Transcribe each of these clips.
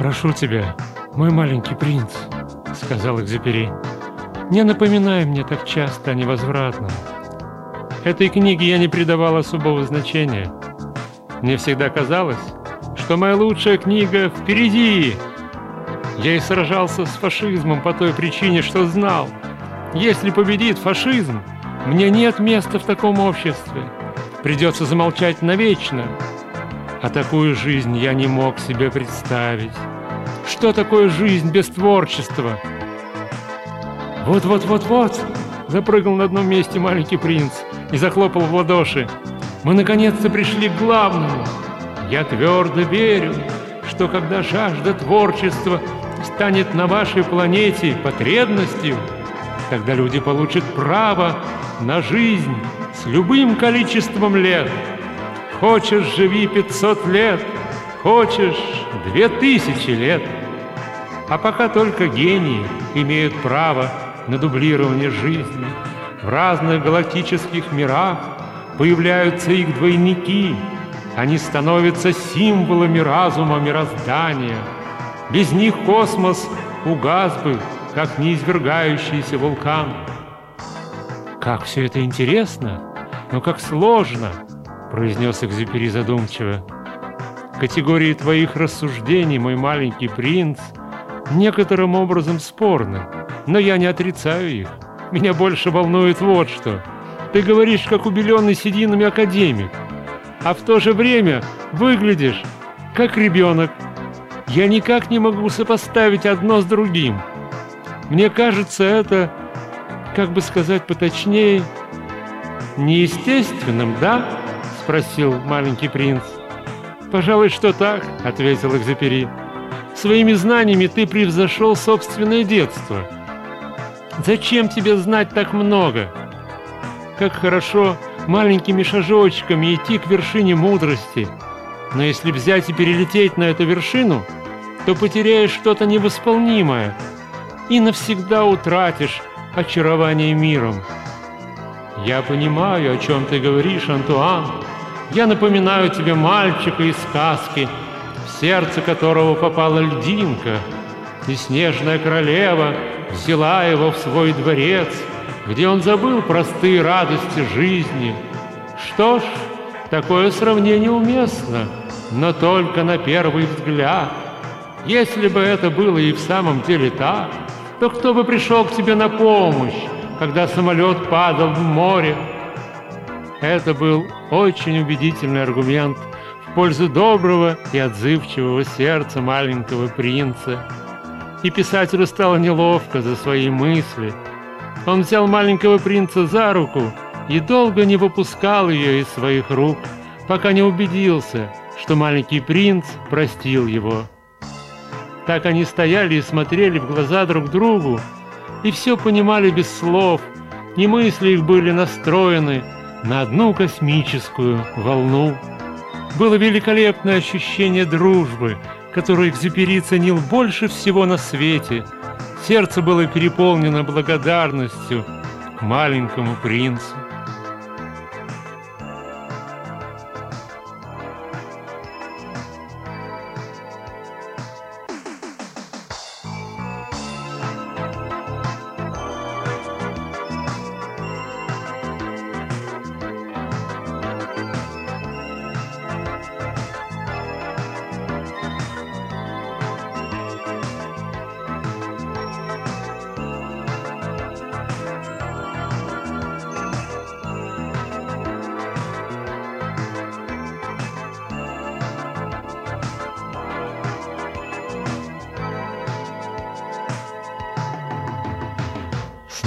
«Прошу тебя, мой маленький принц», — сказал Экзюпери, — «не напоминай мне так часто о невозвратном. Этой книге я не придавал особого значения. Мне всегда казалось, что моя лучшая книга впереди. Я и сражался с фашизмом по той причине, что знал, если победит фашизм, мне нет места в таком обществе. Придется замолчать навечно. А такую жизнь я не мог себе представить. Что такое жизнь без творчества? Вот-вот-вот-вот, запрыгал на одном месте маленький принц и захлопал в ладоши. Мы наконец-то пришли к главному. Я твердо верю, что когда жажда творчества станет на вашей планете потребностью, тогда люди получат право на жизнь с любым количеством лет. Хочешь, живи 500 лет, хочешь, 2000 лет. А пока только гении имеют право на дублирование жизни. В разных галактических мирах появляются их двойники. Они становятся символами разума мироздания. Без них космос угас бы, как неизвергающийся вулкан. «Как все это интересно, но как сложно!» — произнес Экзюпери задумчиво. «Категории твоих рассуждений, мой маленький принц, некоторым образом спорны, но я не отрицаю их. Меня больше волнует вот что. Ты говоришь, как убеленный сединами академик, а в то же время выглядишь, как ребенок. Я никак не могу сопоставить одно с другим. Мне кажется, это как бы сказать поточнее, неестественным, да? Спросил маленький принц. Пожалуй, что так, ответил Экзепери. Своими знаниями ты превзошел собственное детство. Зачем тебе знать так много? Как хорошо маленькими шажочками идти к вершине мудрости. Но если взять и перелететь на эту вершину, то потеряешь что-то невосполнимое и навсегда утратишь очарование миром. Я понимаю, о чем ты говоришь, Антуан. Я напоминаю тебе мальчика из сказки, в сердце которого попала льдинка, и снежная королева взяла его в свой дворец, где он забыл простые радости жизни. Что ж, такое сравнение уместно, но только на первый взгляд. Если бы это было и в самом деле так, то кто бы пришел к тебе на помощь, когда самолет падал в море? Это был очень убедительный аргумент в пользу доброго и отзывчивого сердца маленького принца. И писателю стало неловко за свои мысли. Он взял маленького принца за руку и долго не выпускал ее из своих рук, пока не убедился, что маленький принц простил его. Так они стояли и смотрели в глаза друг другу, и все понимали без слов, и мысли их были настроены на одну космическую волну. Было великолепное ощущение дружбы, которое Экзюпери ценил больше всего на свете. Сердце было переполнено благодарностью к маленькому принцу.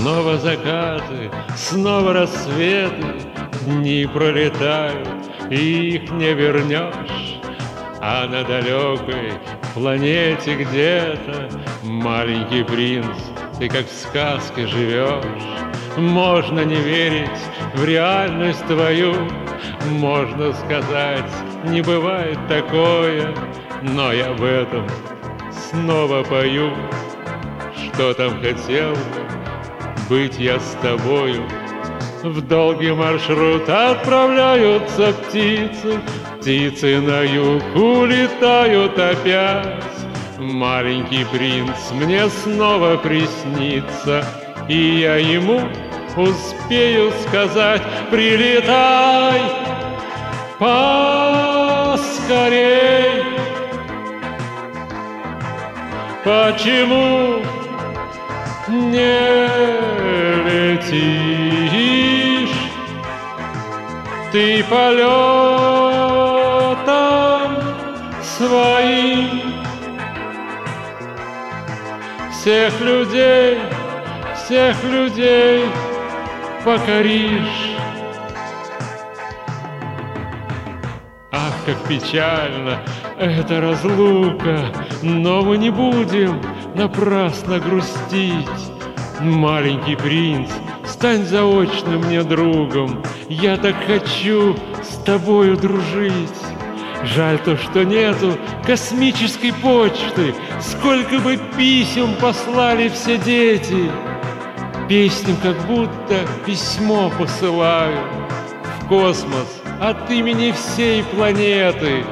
Снова закаты, снова рассветы, Дни пролетают, их не вернешь. А на далекой планете где-то Маленький принц, ты как в сказке живешь. Можно не верить в реальность твою, Можно сказать, не бывает такое, Но я в этом снова пою, Что там хотел быть я с тобою. В долгий маршрут отправляются птицы, Птицы на юг улетают опять. Маленький принц мне снова приснится, И я ему успею сказать Прилетай поскорей Почему не летишь Ты полетом своим Всех людей, всех людей покоришь Ах, как печально эта разлука, но мы не будем напрасно грустить. Маленький принц, стань заочно мне другом, я так хочу с тобою дружить. Жаль то, что нету космической почты, сколько бы писем послали все дети. Песню как будто письмо посылаю в космос от имени всей планеты.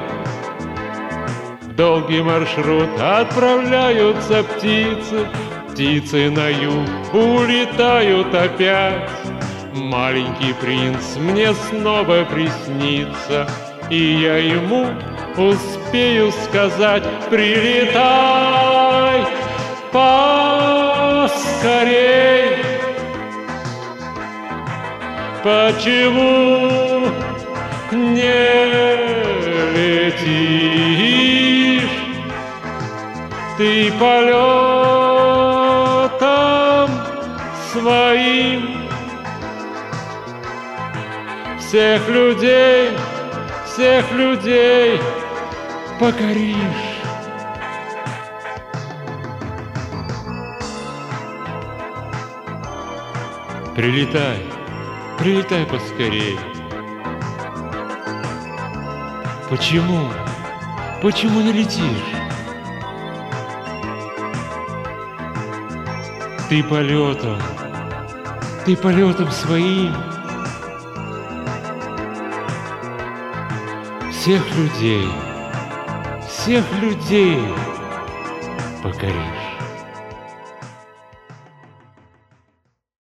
Долгий маршрут отправляются птицы, Птицы на юг улетают опять. Маленький принц мне снова приснится, И я ему успею сказать «Прилетай поскорей». Почему не летишь Ты полетом своим Всех людей, всех людей покоришь Прилетай, прилетай поскорей Почему? Почему не летишь? Ты полетом, ты полетом своим Всех людей, всех людей покоришь.